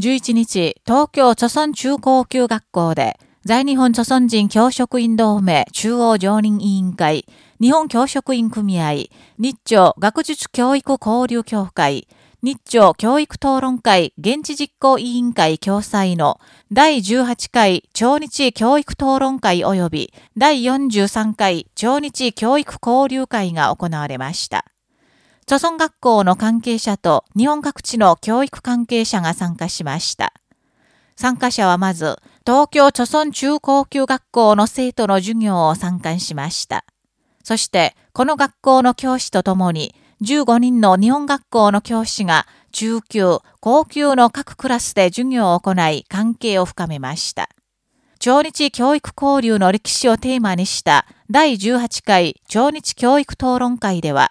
11日、東京著村中高級学校で、在日本著村人教職員同盟中央常任委員会、日本教職員組合、日朝学術教育交流協会、日朝教育討論会現地実行委員会共催の第18回朝日教育討論会及び第43回朝日教育交流会が行われました。著村学校の関係者と日本各地の教育関係者が参加しました。参加者はまず、東京著村中高級学校の生徒の授業を参観しました。そして、この学校の教師とともに、15人の日本学校の教師が中級、高級の各クラスで授業を行い関係を深めました。朝日教育交流の歴史をテーマにした第18回朝日教育討論会では、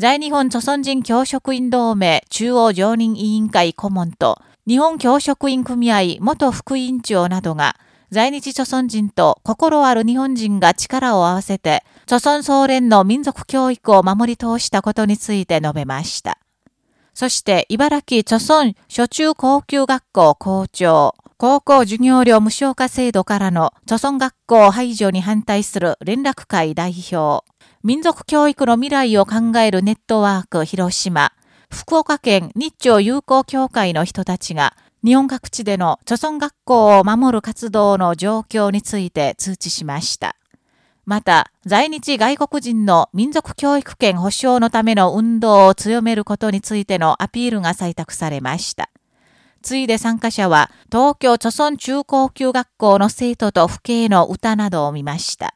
在日本著村人教職員同盟中央常任委員会顧問と、日本教職員組合元副委員長などが、在日著村人と心ある日本人が力を合わせて、著村総連の民族教育を守り通したことについて述べました。そして、茨城著村初中高級学校校長、高校授業料無償化制度からの著村学校排除に反対する連絡会代表、民族教育の未来を考えるネットワーク広島、福岡県日朝友好協会の人たちが、日本各地での著村学校を守る活動の状況について通知しました。また、在日外国人の民族教育権保障のための運動を強めることについてのアピールが採択されました。ついで参加者は、東京著村中高級学校の生徒と父兄の歌などを見ました。